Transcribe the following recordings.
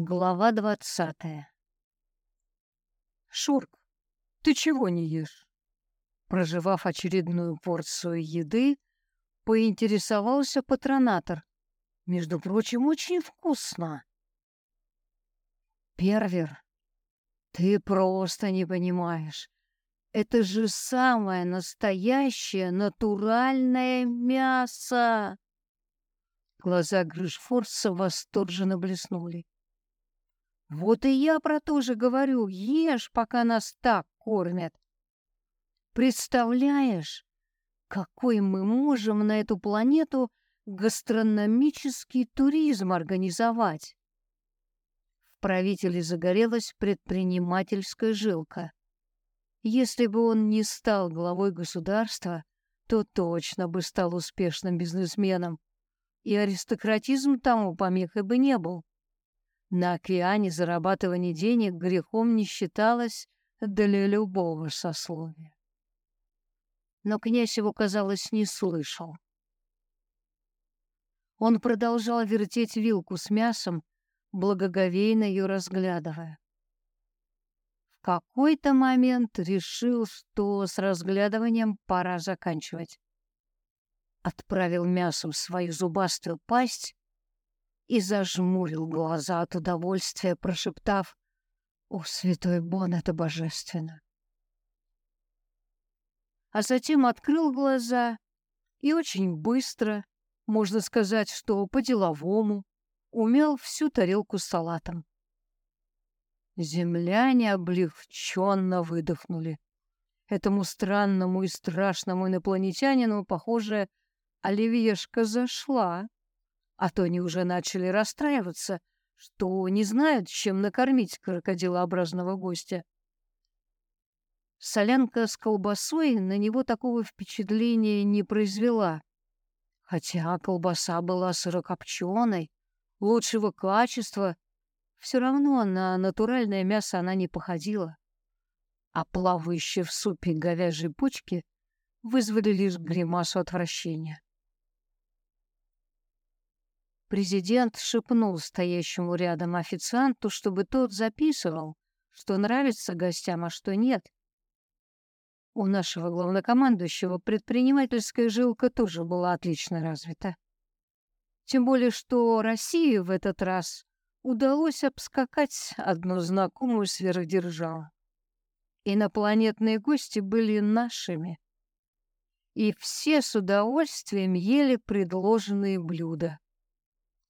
Глава двадцатая. Шурк, ты чего не ешь? Проживав очередную порцию еды, поинтересовался патронатор. Между прочим, очень вкусно. Первер, ты просто не понимаешь. Это же самое настоящее натуральное мясо. Глаза Грышфорса восторженно блеснули. Вот и я про то же говорю. Ешь, пока нас так кормят. Представляешь, какой мы можем на эту планету гастрономический туризм организовать? В правителе загорелась предпринимательская жилка. Если бы он не стал главой государства, то точно бы стал успешным бизнесменом, и аристократизм тому помехой бы не был. На океане зарабатывание денег грехом не считалось для любого сословия. Но князь его, казалось, не слышал. Он продолжал вертеть вилку с мясом, благоговейно ее разглядывая. В какой-то момент решил, что с разглядыванием пора заканчивать. Отправил мясо в свою зубастую пасть и зажмурил глаза от удовольствия, прошептав «О, святой Бон, это божественно!» А затем открыл глаза и очень быстро, можно сказать, что по-деловому, умел всю тарелку с салатом. Земляне облегченно выдохнули. Этому странному и страшному инопланетянину, похоже, оливьешка зашла. А то они уже начали расстраиваться, что не знают, чем накормить крокодилообразного гостя. Солянка с колбасой на него такого впечатления не произвела. Хотя колбаса была сырокопченой, лучшего качества, все равно на натуральное мясо она не походила. А плавающие в супе говяжьи почки вызвали лишь гримасу отвращения. Президент шепнул стоящему рядом официанту, чтобы тот записывал, что нравится гостям, а что нет. У нашего главнокомандующего предпринимательская жилка тоже была отлично развита. Тем более, что России в этот раз удалось обскакать одну знакомую сверхдержаву. Инопланетные гости были нашими, и все с удовольствием ели предложенные блюда.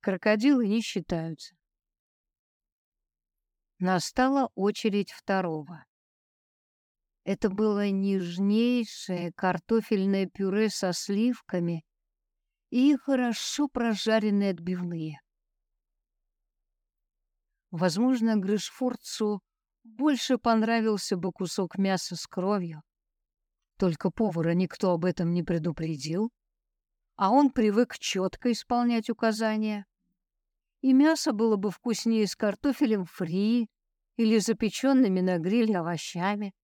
Крокодилы не считаются. Настала очередь второго. Это было нежнейшее картофельное пюре со сливками и хорошо прожаренные отбивные. Возможно, Грышфорцу больше понравился бы кусок мяса с кровью. Только повара никто об этом не предупредил, а он привык четко исполнять указания. И мясо было бы вкуснее с картофелем фри или запеченными на гриле овощами.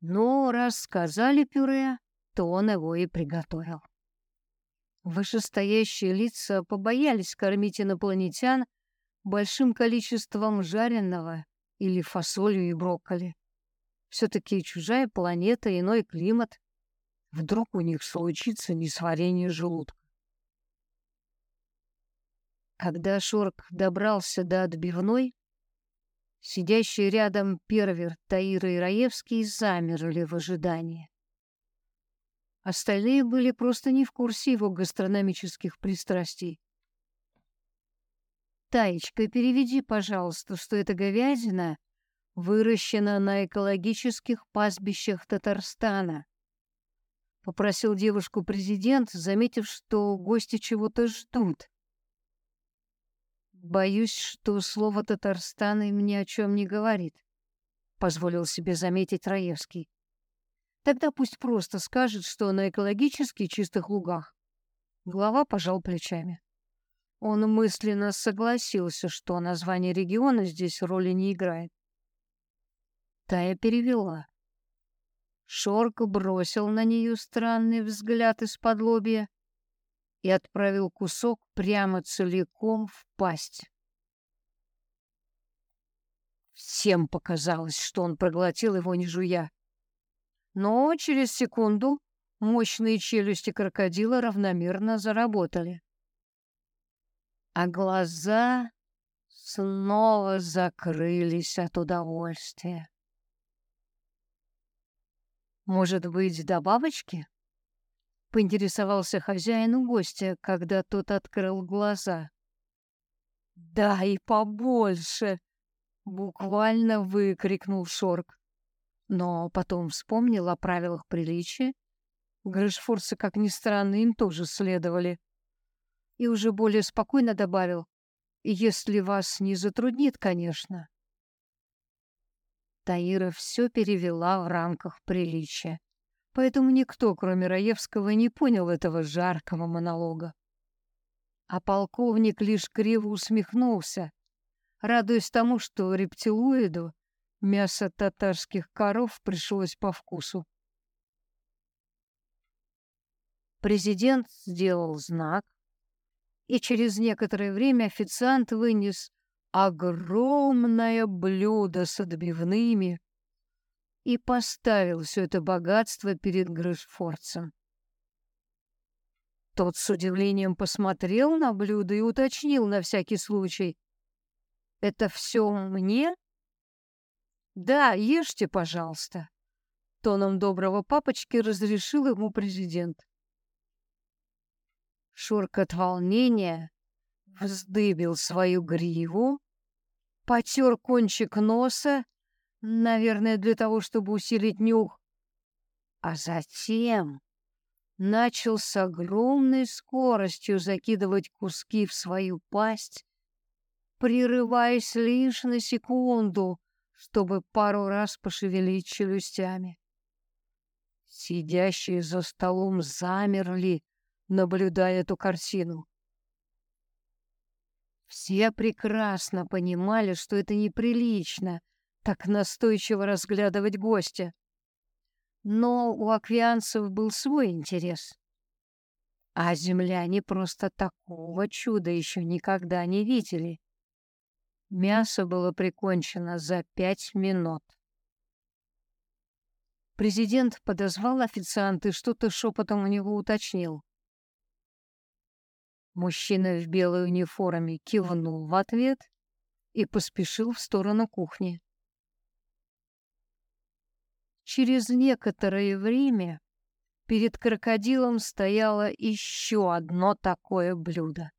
Но раз сказали пюре, то он его и приготовил. Вышестоящие лица побоялись кормить инопланетян большим количеством жареного или фасолью и брокколи. Все-таки чужая планета, иной климат. Вдруг у них случится несварение желудка. Когда Шорк добрался до отбивной, сидящие рядом Первер, Таира и Раевский замерли в ожидании. Остальные были просто не в курсе его гастрономических пристрастий. «Таечка, переведи, пожалуйста, что эта говядина выращена на экологических пастбищах Татарстана», — попросил девушку президент, заметив, что гости чего-то ждут. «Боюсь, что слово «Татарстан» им ни о чем не говорит», — позволил себе заметить Раевский. «Тогда пусть просто скажет, что на экологически чистых лугах». Глава пожал плечами. Он мысленно согласился, что название региона здесь роли не играет. Тая перевела. Шорк бросил на нее странный взгляд из-под лобья и отправил кусок прямо целиком в пасть. всем показалось, что он проглотил его не жуя. Но через секунду мощные челюсти крокодила равномерно заработали. А глаза снова закрылись от удовольствия. «Может быть, добавочки?» — поинтересовался хозяин у гостя, когда тот открыл глаза. «Да и побольше!» — буквально выкрикнул Шорк. Но потом вспомнил о правилах приличия. Грэшфорсы, как ни странно, им тоже следовали. И уже более спокойно добавил, «Если вас не затруднит, конечно». Таира все перевела в рамках приличия, поэтому никто, кроме Раевского, не понял этого жаркого монолога. А полковник лишь криво усмехнулся, радуясь тому, что рептилоиду мясо татарских коров пришлось по вкусу. Президент сделал знак, и через некоторое время официант вынес огромное блюдо с отбивными и поставил все это богатство перед Грышфорцем. Тот с удивлением посмотрел на блюдо и уточнил на всякий случай. «Это все мне?» «Да, ешьте, пожалуйста», — тоном доброго папочки разрешил ему президент. Шурка от волнения вздыбил свою гриву, потер кончик носа, наверное, для того, чтобы усилить нюх, а затем начал с огромной скоростью закидывать куски в свою пасть, прерываясь лишь на секунду, чтобы пару раз пошевелить челюстями. Сидящие за столом замерли, наблюдая эту картину. Все прекрасно понимали, что это неприлично так настойчиво разглядывать гостя. Но у аквианцев был свой интерес. А земляне просто такого чуда еще никогда не видели. Мясо было прикончено за пять минут. Президент подозвал официанта и что-то шепотом у него уточнил. Мужчина в белой униформе кивнул в ответ и поспешил в сторону кухни. Через некоторое время перед крокодилом стояло еще одно такое блюдо.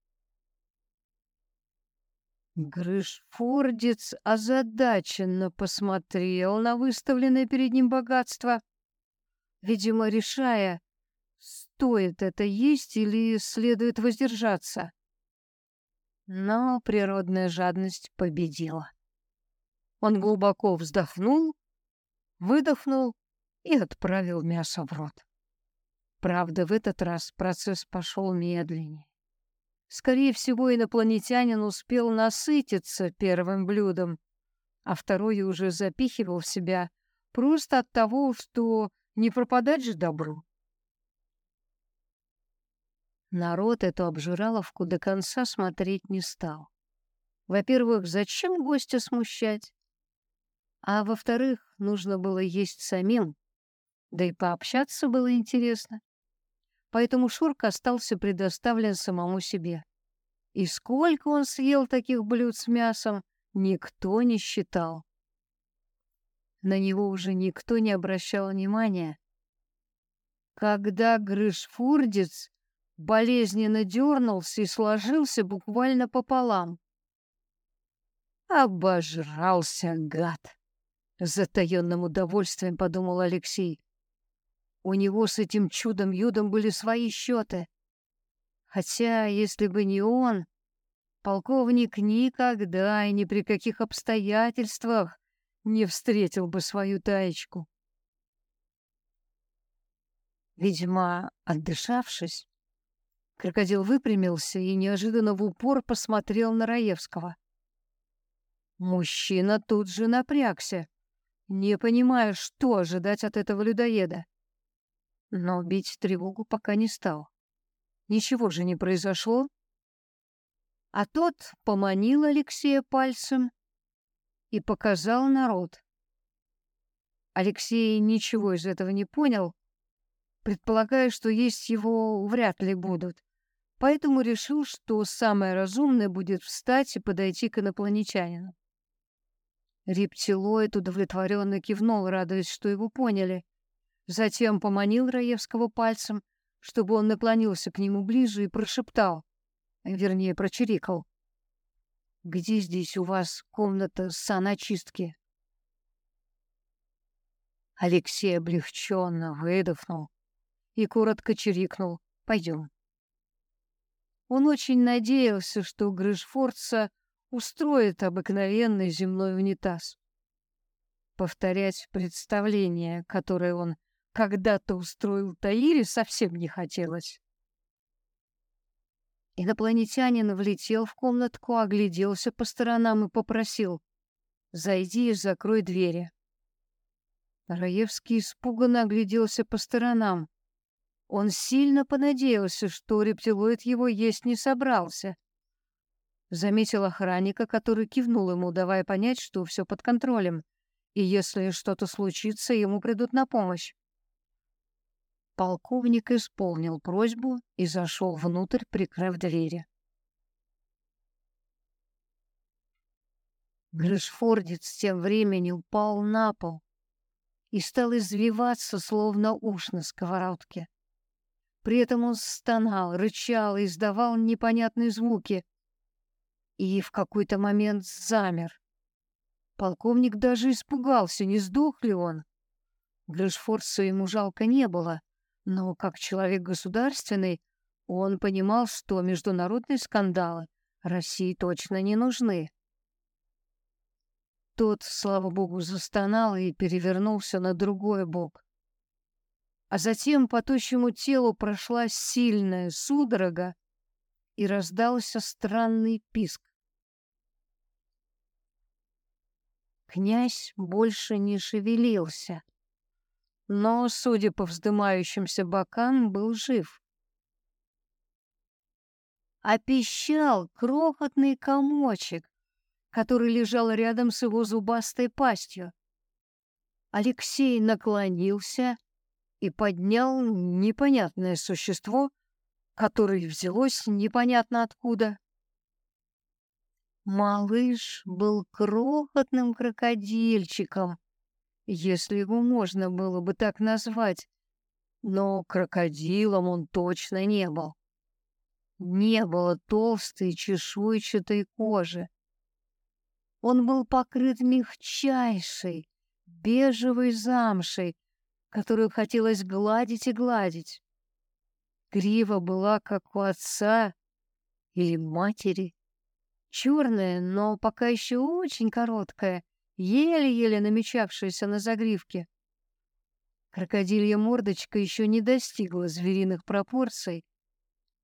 Грышфордец озадаченно посмотрел на выставленное перед ним богатство, видимо, решая, стоит это есть или следует воздержаться. Но природная жадность победила. Он глубоко вздохнул, выдохнул и отправил мясо в рот. Правда, в этот раз процесс пошел медленнее. Скорее всего, инопланетянин успел насытиться первым блюдом, а второе уже запихивал в себя просто от того, что не пропадать же добру. Народ эту обжираловку до конца смотреть не стал. Во-первых, зачем гостя смущать? А во-вторых, нужно было есть самим, да и пообщаться было интересно. Поэтому Шурка остался предоставлен самому себе. И сколько он съел таких блюд с мясом, никто не считал. На него уже никто не обращал внимания. Когда Грышфурдец болезненно дернулся и сложился буквально пополам. «Обожрался, гад!» — с затаенным удовольствием подумал Алексей. У него с этим чудом-юдом были свои счеты. Хотя, если бы не он, полковник никогда и ни при каких обстоятельствах не встретил бы свою таечку. Видимо, отдышавшись, Крокодил выпрямился и неожиданно в упор посмотрел на Раевского. Мужчина тут же напрягся, не понимая, что ожидать от этого людоеда. Но бить тревогу пока не стал. Ничего же не произошло. А тот поманил Алексея пальцем и показал народ. Алексей ничего из этого не понял, предполагая, что есть его вряд ли будут. Поэтому решил, что самое разумное будет встать и подойти к инопланетянину. Рептилоид удовлетворенно кивнул, радуясь, что его поняли. Затем поманил Раевского пальцем, чтобы он наклонился к нему ближе и прошептал, вернее, прочирикал. «Где здесь у вас комната саночистки?» Алексей облегченно выдохнул и коротко чирикнул. «Пойдем». Он очень надеялся, что Грышфорца устроит обыкновенный земной унитаз. Повторять представление, которое он когда-то устроил Таире, совсем не хотелось. Инопланетянин влетел в комнатку, огляделся по сторонам и попросил «Зайди и закрой двери». Раевский испуганно огляделся по сторонам. Он сильно понадеялся, что рептилоид его есть не собрался. Заметил охранника, который кивнул ему, давая понять, что все под контролем, и если что-то случится, ему придут на помощь. Полковник исполнил просьбу и зашел внутрь, прикрыв двери. Грэшфордец тем временем упал на пол и стал извиваться, словно уж на сковородке. При этом он стонал, рычал и издавал непонятные звуки. И в какой-то момент замер. Полковник даже испугался, не сдох ли он. Грэшфордсу ему жалко не было, но как человек государственный он понимал, что международные скандалы России точно не нужны. Тот, слава богу, застонал и перевернулся на другой бок а затем по тощему телу прошла сильная судорога и раздался странный писк. Князь больше не шевелился, но, судя по вздымающимся бокам, был жив. Опищал крохотный комочек, который лежал рядом с его зубастой пастью. Алексей наклонился и поднял непонятное существо, которое взялось непонятно откуда. Малыш был крохотным крокодильчиком, если его можно было бы так назвать, но крокодилом он точно не был. Не было толстой чешуйчатой кожи. Он был покрыт мягчайшей, бежевой замшей, которую хотелось гладить и гладить. Грива была как у отца или матери. Черная, но пока еще очень короткая, еле-еле намечавшаяся на загривке. Крокодилья мордочка еще не достигла звериных пропорций,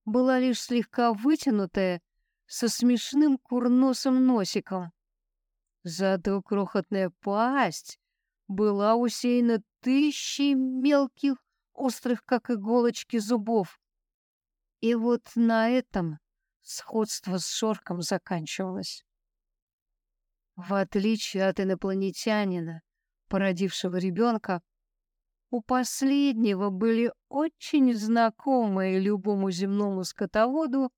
была лишь слегка вытянутая, со смешным курносым носиком. Зато крохотная пасть была усеяна тысячей мелких, острых, как иголочки, зубов. И вот на этом сходство с Шорком заканчивалось. В отличие от инопланетянина, породившего ребенка, у последнего были очень знакомые любому земному скотоводу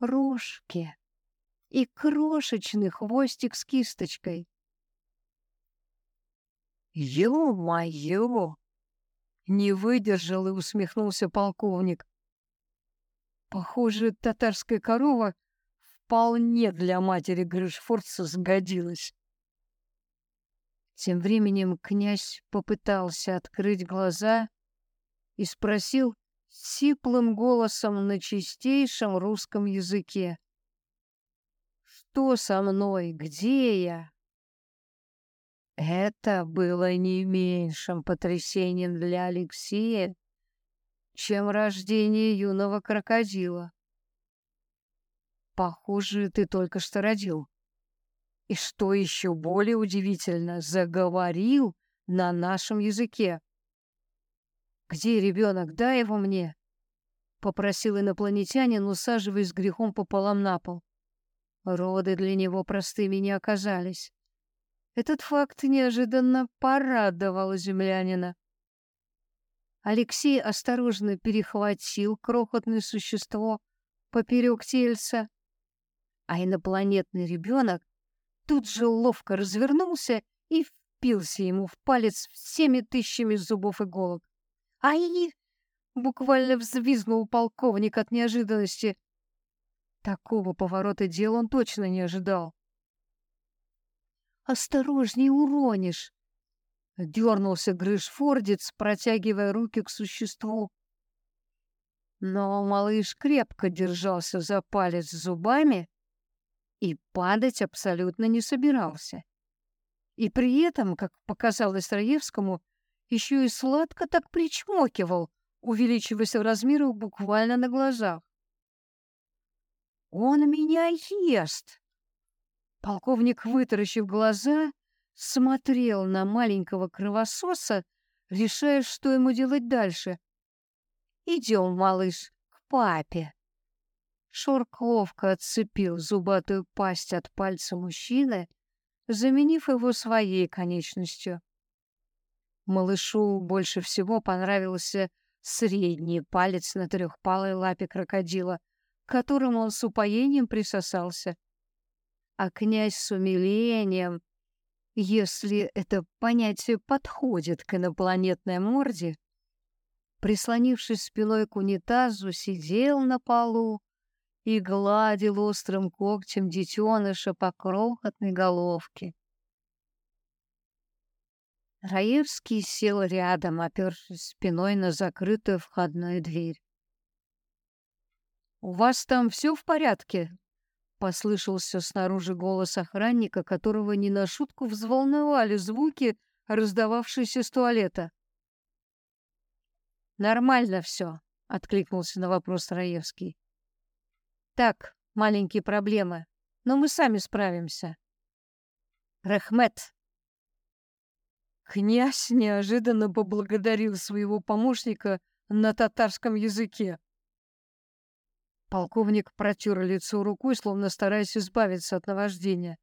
рожки и крошечный хвостик с кисточкой. «Ё-моё!» Не выдержал и усмехнулся полковник. Похоже, татарская корова вполне для матери Грышфорца сгодилась. Тем временем князь попытался открыть глаза и спросил сиплым голосом на чистейшем русском языке. «Что со мной? Где я?» Это было не меньшим потрясением для Алексея, чем рождение юного крокодила. Похоже, ты только что родил. И что еще более удивительно, заговорил на нашем языке. Где ребенок? Дай его мне. Попросил инопланетянин, усаживаясь грехом пополам на пол. Роды для него простыми не оказались. Этот факт неожиданно порадовал землянина. Алексей осторожно перехватил крохотное существо поперек тельца, а инопланетный ребенок тут же ловко развернулся и впился ему в палец всеми тысячами зубов иголок. «Ай!» — буквально взвизгнул полковник от неожиданности. Такого поворота дел он точно не ожидал. «Осторожней уронишь!» Дернулся Грышфордец, протягивая руки к существу. Но малыш крепко держался за палец зубами и падать абсолютно не собирался. И при этом, как показалось Раевскому, еще и сладко так причмокивал, увеличиваясь в размерах буквально на глазах. «Он меня ест!» Полковник, вытаращив глаза, смотрел на маленького кровососа, решая, что ему делать дальше. «Идем, малыш, к папе». Шорк ловко отцепил зубатую пасть от пальца мужчины, заменив его своей конечностью. Малышу больше всего понравился средний палец на трехпалой лапе крокодила, к которому он с упоением присосался. А князь с умилением, если это понятие подходит к инопланетной морде, прислонившись спиной к унитазу, сидел на полу и гладил острым когтем детеныша по крохотной головке. Раевский сел рядом, опершись спиной на закрытую входную дверь. «У вас там все в порядке?» — послышался снаружи голос охранника, которого не на шутку взволновали звуки, раздававшиеся с туалета. «Нормально все», — откликнулся на вопрос Раевский. «Так, маленькие проблемы, но мы сами справимся». «Рахмет!» Князь неожиданно поблагодарил своего помощника на татарском языке. Полковник протер лицо рукой, словно стараясь избавиться от наваждения.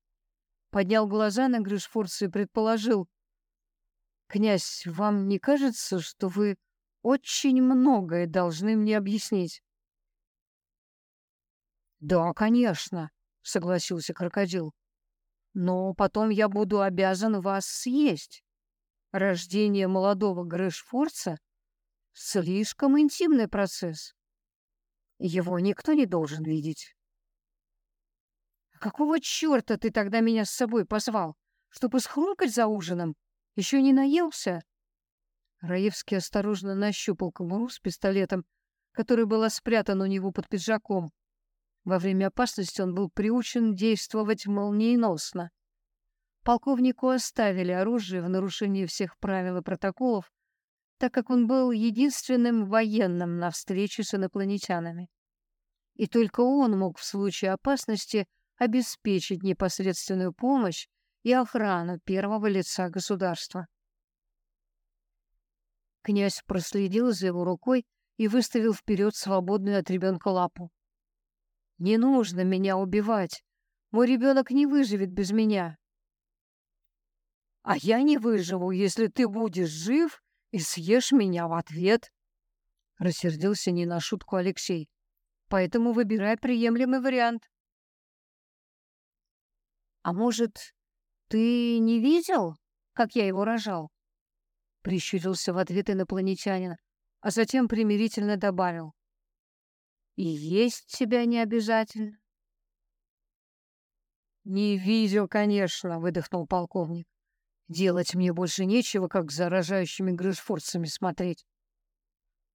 Поднял глаза на Гришфорца и предположил. «Князь, вам не кажется, что вы очень многое должны мне объяснить?» «Да, конечно», — согласился крокодил. «Но потом я буду обязан вас съесть. Рождение молодого Грэшфорца — слишком интимный процесс. Его никто не должен видеть. А какого черта ты тогда меня с собой позвал? Чтобы схрумкать за ужином? Еще не наелся? Раевский осторожно нащупал кобуру с пистолетом, который была спрятана у него под пиджаком. Во время опасности он был приучен действовать молниеносно. Полковнику оставили оружие в нарушении всех правил и протоколов, так как он был единственным военным на встрече с инопланетянами. И только он мог в случае опасности обеспечить непосредственную помощь и охрану первого лица государства. Князь проследил за его рукой и выставил вперед свободную от ребенка лапу. «Не нужно меня убивать. Мой ребенок не выживет без меня». «А я не выживу, если ты будешь жив и съешь меня в ответ», — рассердился не на шутку Алексей. «Поэтому выбирай приемлемый вариант». «А может, ты не видел, как я его рожал?» Прищурился в ответ инопланетянин, а затем примирительно добавил. «И есть тебя не обязательно». «Не видел, конечно», — выдохнул полковник. Делать мне больше нечего, как за рожающими грышфорцами смотреть.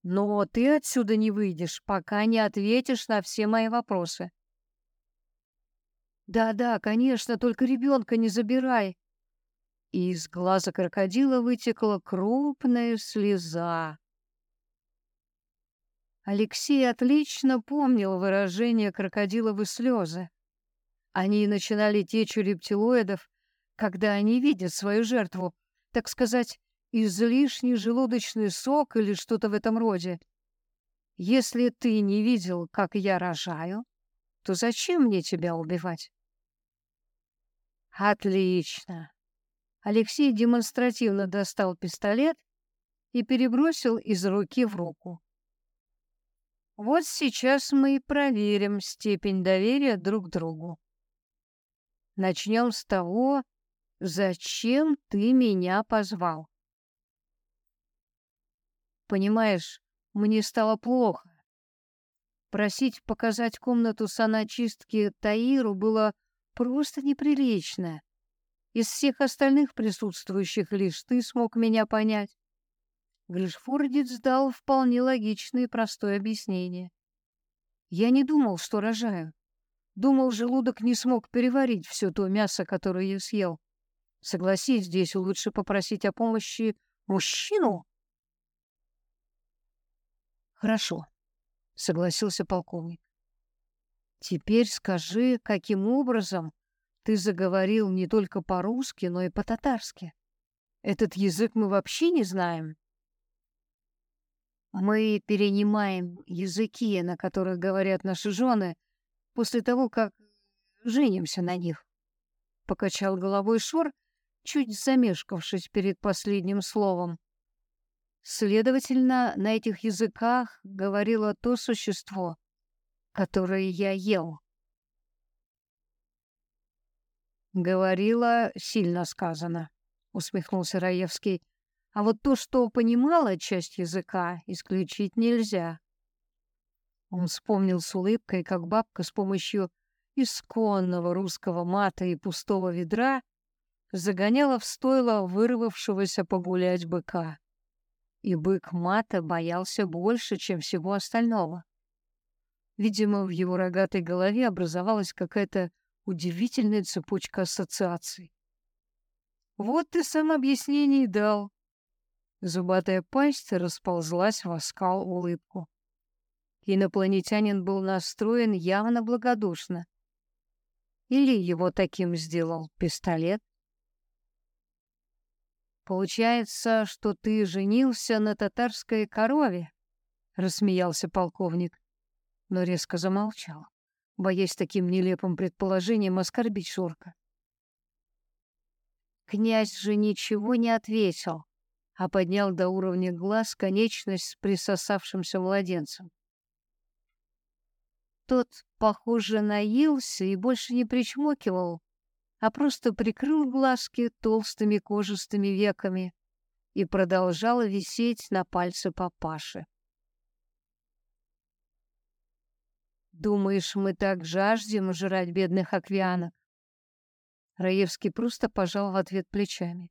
Но ты отсюда не выйдешь, пока не ответишь на все мои вопросы. Да-да, конечно, только ребенка не забирай. Из глаза крокодила вытекла крупная слеза. Алексей отлично помнил выражение крокодиловы слезы. Они начинали течь у рептилоидов, когда они видят свою жертву, так сказать, излишний желудочный сок или что-то в этом роде. Если ты не видел, как я рожаю, то зачем мне тебя убивать? Отлично. Алексей демонстративно достал пистолет и перебросил из руки в руку. Вот сейчас мы и проверим степень доверия друг к другу. Начнем с того, зачем ты меня позвал. Понимаешь, мне стало плохо. Просить показать комнату саночистки Таиру было просто неприлично. Из всех остальных присутствующих лишь ты смог меня понять. Глишфордец дал вполне логичное и простое объяснение. Я не думал, что рожаю. Думал, желудок не смог переварить все то мясо, которое я съел. Согласись, здесь лучше попросить о помощи мужчину. Хорошо, согласился полковник. Теперь скажи, каким образом ты заговорил не только по-русски, но и по-татарски? Этот язык мы вообще не знаем. Мы перенимаем языки, на которых говорят наши жены, после того, как женимся на них. Покачал головой Шор, чуть замешкавшись перед последним словом. Следовательно, на этих языках говорило то существо, которое я ел. Говорила сильно сказано, усмехнулся Раевский. А вот то, что понимала часть языка, исключить нельзя. Он вспомнил с улыбкой, как бабка с помощью исконного русского мата и пустого ведра загоняла в стойло вырвавшегося погулять быка. И бык мата боялся больше, чем всего остального. Видимо, в его рогатой голове образовалась какая-то удивительная цепочка ассоциаций. Вот ты сам объяснение и дал. Зубатая пасть расползлась в оскал улыбку. Инопланетянин был настроен явно благодушно. Или его таким сделал пистолет? Получается, что ты женился на татарской корове, рассмеялся полковник, но резко замолчал, боясь таким нелепым предположением оскорбить Шурка. Князь же ничего не ответил, а поднял до уровня глаз конечность с присосавшимся младенцем. Тот, похоже, наелся и больше не причмокивал, а просто прикрыл глазки толстыми кожистыми веками и продолжал висеть на пальце папаши. «Думаешь, мы так жаждем жрать бедных аквианок?» Раевский просто пожал в ответ плечами.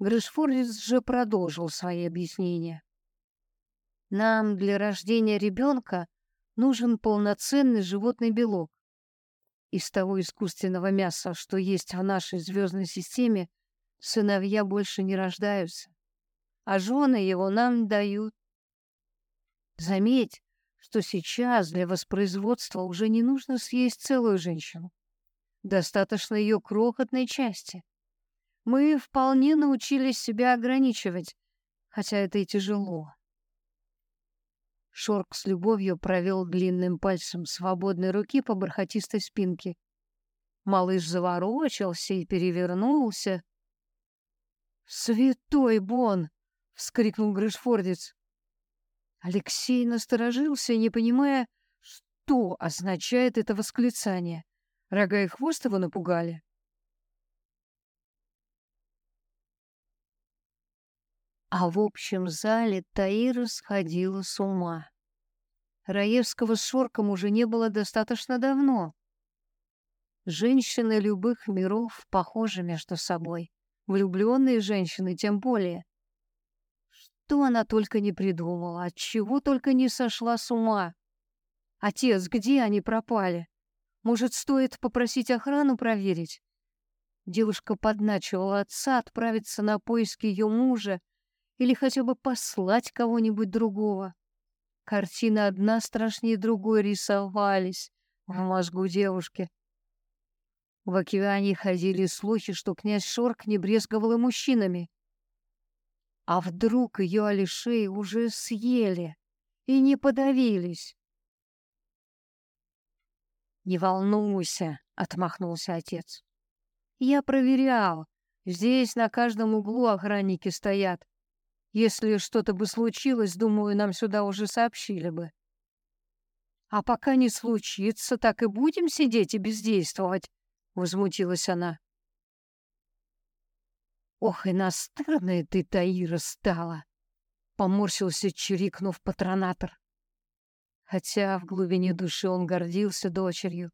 Грышфордец же продолжил свои объяснения. Нам для рождения ребенка нужен полноценный животный белок. Из того искусственного мяса, что есть в нашей звездной системе, сыновья больше не рождаются, а жены его нам дают. Заметь, что сейчас для воспроизводства уже не нужно съесть целую женщину. Достаточно ее крохотной части — мы вполне научились себя ограничивать, хотя это и тяжело. Шорк с любовью провел длинным пальцем свободной руки по бархатистой спинке. Малыш заворочился и перевернулся. «Святой Бон!» — вскрикнул Грышфордец. Алексей насторожился, не понимая, что означает это восклицание. Рога и хвост его напугали. А в общем зале Таира сходила с ума. Раевского с Шорком уже не было достаточно давно. Женщины любых миров похожи между собой. Влюбленные женщины тем более. Что она только не придумала, от чего только не сошла с ума. Отец, где они пропали? Может, стоит попросить охрану проверить? Девушка подначивала отца отправиться на поиски ее мужа, или хотя бы послать кого-нибудь другого. Картины одна страшнее другой рисовались в мозгу девушки. В океане ходили слухи, что князь Шорк не брезговал и мужчинами. А вдруг ее Алишей уже съели и не подавились? «Не волнуйся», — отмахнулся отец. «Я проверял, Здесь на каждом углу охранники стоят. Если что-то бы случилось, думаю, нам сюда уже сообщили бы. А пока не случится, так и будем сидеть и бездействовать, возмутилась она. Ох, и настырная ты, Таира, стала, поморщился, чирикнув патронатор. Хотя в глубине души он гордился дочерью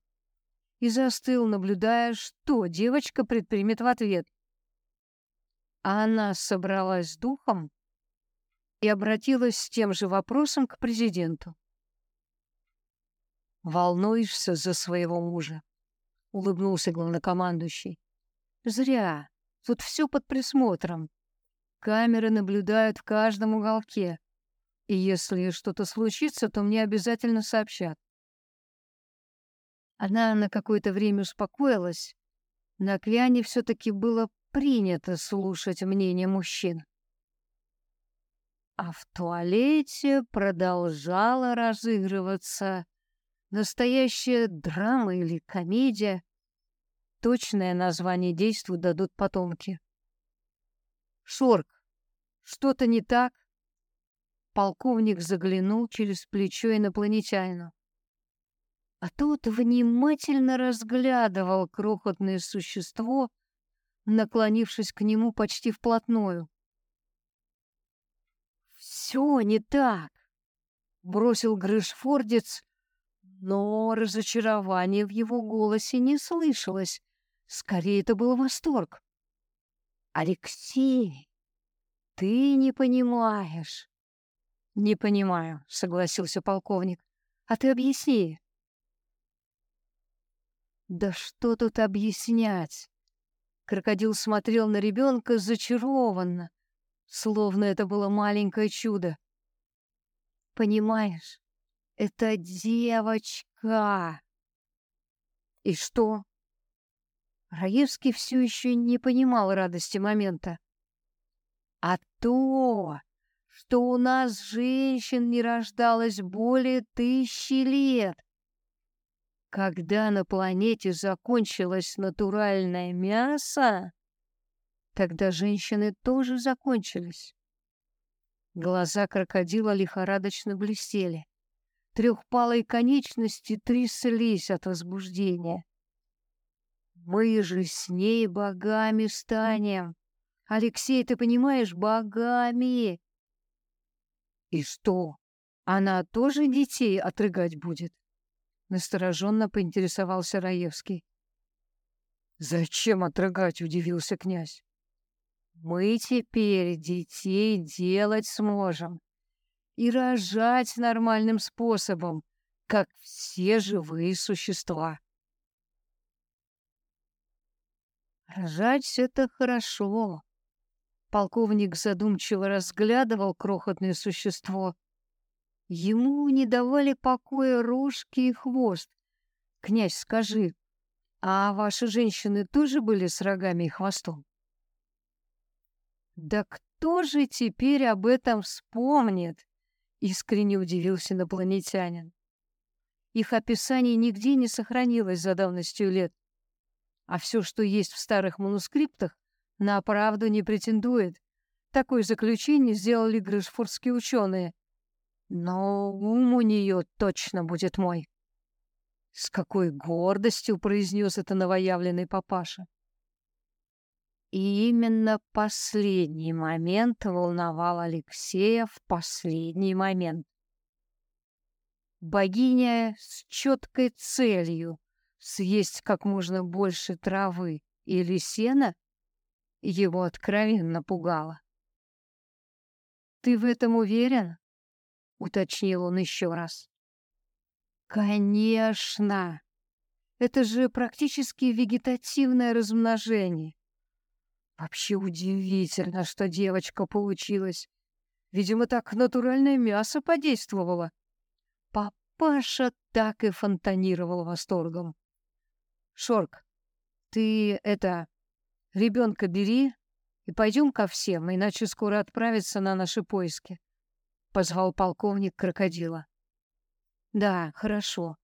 и застыл, наблюдая, что девочка предпримет в ответ. А она собралась духом и обратилась с тем же вопросом к президенту. «Волнуешься за своего мужа?» — улыбнулся главнокомандующий. «Зря. Тут все под присмотром. Камеры наблюдают в каждом уголке. И если что-то случится, то мне обязательно сообщат. Она на какое-то время успокоилась. На Квиане все-таки было принято слушать мнение мужчин. А в туалете продолжала разыгрываться настоящая драма или комедия. Точное название действу дадут потомки. Шорк, что-то не так? Полковник заглянул через плечо инопланетянину. А тот внимательно разглядывал крохотное существо, наклонившись к нему почти вплотную. «Все не так!» — бросил Грышфордец, но разочарование в его голосе не слышалось. Скорее, это был восторг. «Алексей, ты не понимаешь». «Не понимаю», — согласился полковник. «А ты объясни». «Да что тут объяснять?» Крокодил смотрел на ребенка зачарованно, словно это было маленькое чудо. «Понимаешь, это девочка!» «И что?» Раевский все еще не понимал радости момента. «А то, что у нас женщин не рождалось более тысячи лет. Когда на планете закончилось натуральное мясо, тогда женщины тоже закончились». Глаза крокодила лихорадочно блестели. Трехпалые конечности тряслись от возбуждения. Мы же с ней богами станем. Алексей, ты понимаешь, богами. И что, она тоже детей отрыгать будет? Настороженно поинтересовался Раевский. Зачем отрыгать, удивился князь. Мы теперь детей делать сможем и рожать нормальным способом, как все живые существа. Рожать — это хорошо. Полковник задумчиво разглядывал крохотное существо. Ему не давали покоя рожки и хвост. Князь, скажи, а ваши женщины тоже были с рогами и хвостом? Да кто же теперь об этом вспомнит? Искренне удивился инопланетянин. Их описание нигде не сохранилось за давностью лет. А все, что есть в старых манускриптах, на правду не претендует. Такое заключение сделали грышфордские ученые. Но ум у нее точно будет мой. С какой гордостью произнес это новоявленный папаша. И именно последний момент волновал Алексея в последний момент. Богиня с четкой целью съесть как можно больше травы или сена его откровенно пугало. «Ты в этом уверен?» — уточнил он еще раз. «Конечно! Это же практически вегетативное размножение. Вообще удивительно, что девочка получилась. Видимо, так натуральное мясо подействовало. Папаша так и фонтанировал восторгом. Шорк, ты это, ребенка бери и пойдем ко всем, иначе скоро отправиться на наши поиски. Позвал полковник крокодила. Да, хорошо,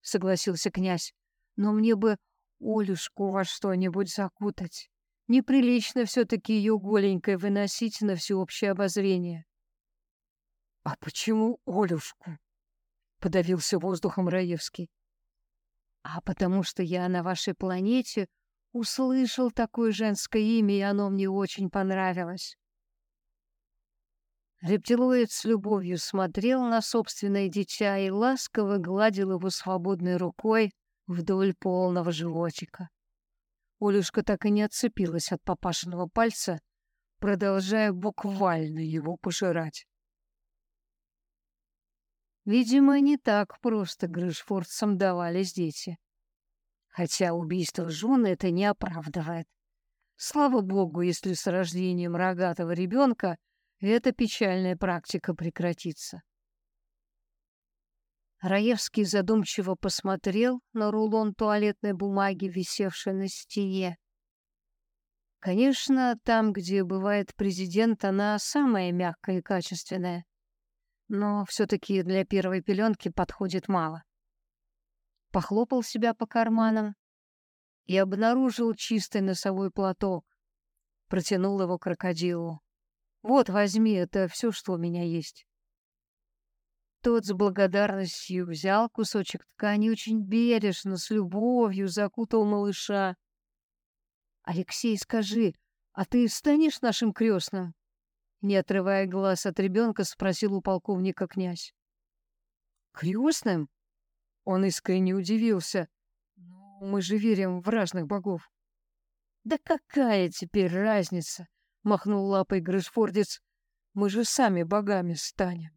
согласился князь, но мне бы Олюшку во что-нибудь закутать. Неприлично все-таки ее голенькой выносить на всеобщее обозрение. — А почему Олюшку? — подавился воздухом Раевский. — А потому что я на вашей планете услышал такое женское имя, и оно мне очень понравилось. Рептилоид с любовью смотрел на собственное дитя и ласково гладил его свободной рукой вдоль полного животика. Олюшка так и не отцепилась от папашиного пальца, продолжая буквально его пожирать. Видимо, не так просто Грышфордцам давались дети. Хотя убийство жены это не оправдывает. Слава богу, если с рождением рогатого ребенка эта печальная практика прекратится. Раевский задумчиво посмотрел на рулон туалетной бумаги, висевший на стене. Конечно, там, где бывает президент, она самая мягкая и качественная. Но все-таки для первой пеленки подходит мало. Похлопал себя по карманам и обнаружил чистый носовой платок. Протянул его крокодилу. Вот, возьми, это все, что у меня есть. Тот с благодарностью взял кусочек ткани, очень бережно, с любовью закутал малыша. «Алексей, скажи, а ты станешь нашим крестным?» Не отрывая глаз от ребенка, спросил у полковника князь. «Крестным?» Он искренне удивился. «Ну, мы же верим в разных богов». «Да какая теперь разница?» махнул лапой Грышфордец. Мы же сами богами станем.